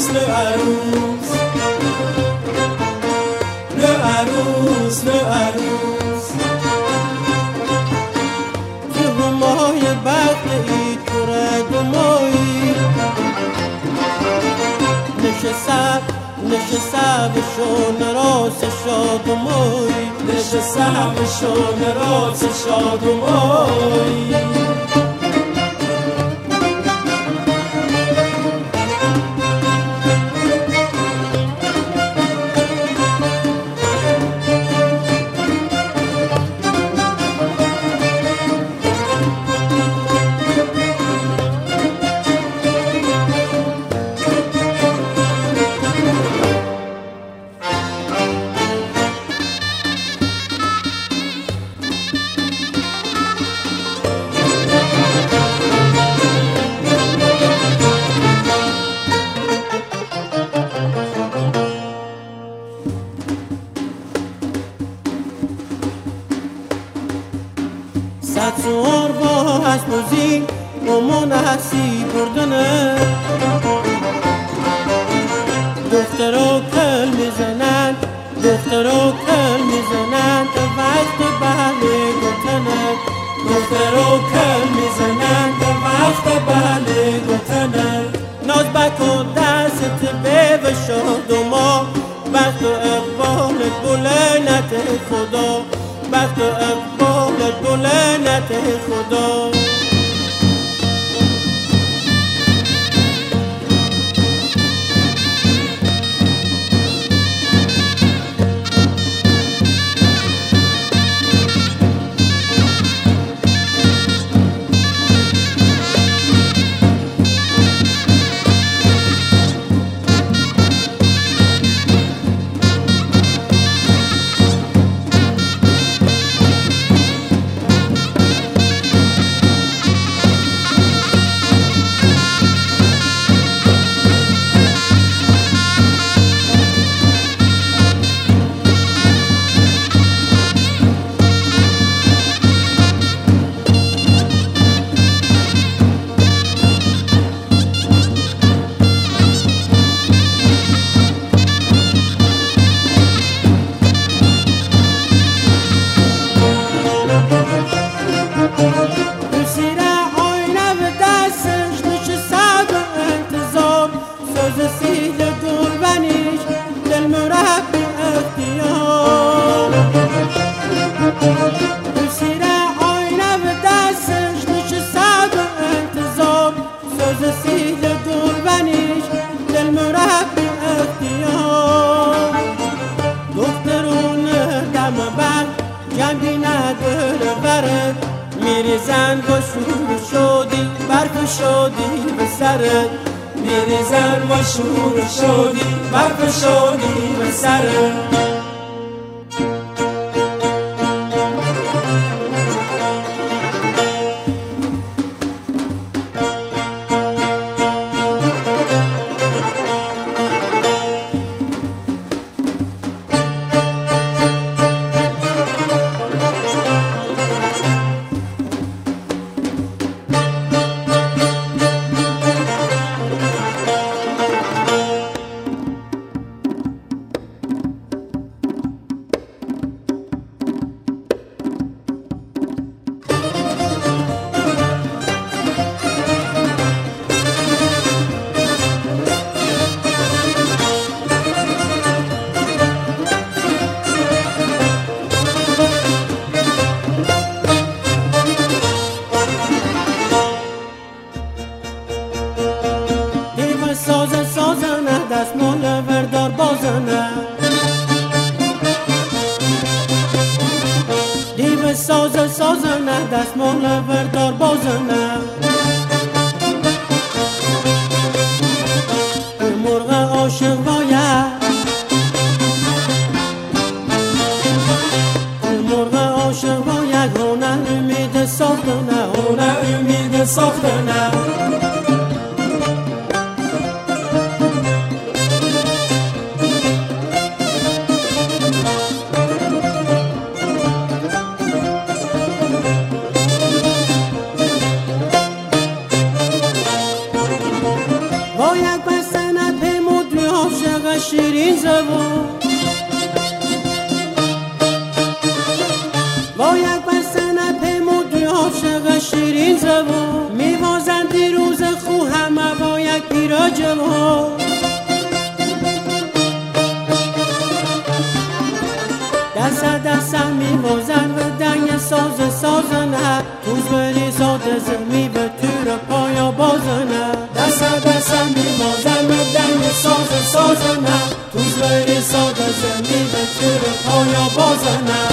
عروس le عروس. le عروس le عروس. تو همای بخت ای تو رگ و مایی نشسته نشسته به شون راست شاد و مایی نشسته همه شون راز شاد سوار با از موزی امان حسی بردنه. دخترا کل می‌زنن دخترا کل می‌زنن تا وقت بله گفتنه. دخترا کل می‌زنن به وقت بله گفتنه. ناز بکن دست به و شاد و ما بخت و اقبالت بلنت خدا. بخت و اقبالت بلنت خدا. شدی به سرت میریزن با شور شدی برف شدی به سره souls زبون باید بستن پیمود عاشق شیرین زبون میوازن دیروز خو همه باید پیرا جوان. دست دستم میوازن و دنگ ساز سازنه توز بری ساده زمی به تور پایا بازنه دست دستم میوازن و دنگ ساز سازنه توز بری ساده زمی به تور پایا بازنه